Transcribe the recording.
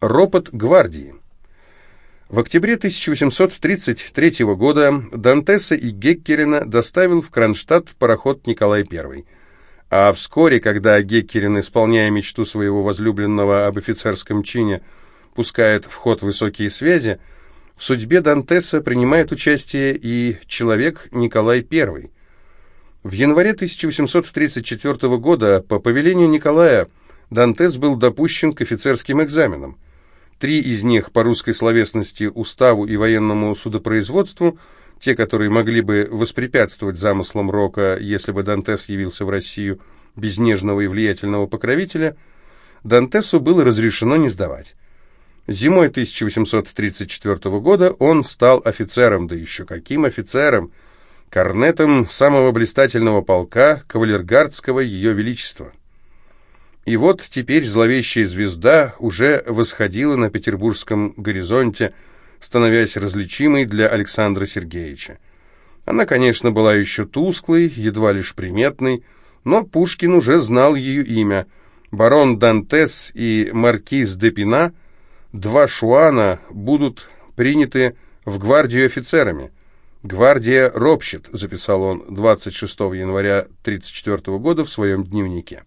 Ропот гвардии. В октябре 1833 года Дантеса и Геккерина доставил в Кронштадт пароход Николай I. А вскоре, когда Геккерин, исполняя мечту своего возлюбленного об офицерском чине, пускает в ход высокие связи, в судьбе Дантеса принимает участие и человек Николай I. В январе 1834 года по повелению Николая Дантес был допущен к офицерским экзаменам. Три из них по русской словесности, уставу и военному судопроизводству, те, которые могли бы воспрепятствовать замыслам Рока, если бы Дантес явился в Россию без нежного и влиятельного покровителя, Дантесу было разрешено не сдавать. Зимой 1834 года он стал офицером, да еще каким офицером, корнетом самого блистательного полка кавалергардского Ее Величества. И вот теперь зловещая звезда уже восходила на петербургском горизонте, становясь различимой для Александра Сергеевича. Она, конечно, была еще тусклой, едва лишь приметной, но Пушкин уже знал ее имя. Барон Дантес и маркиз де Пина, два шуана, будут приняты в гвардию офицерами. «Гвардия ропщет», — записал он 26 января 1934 года в своем дневнике.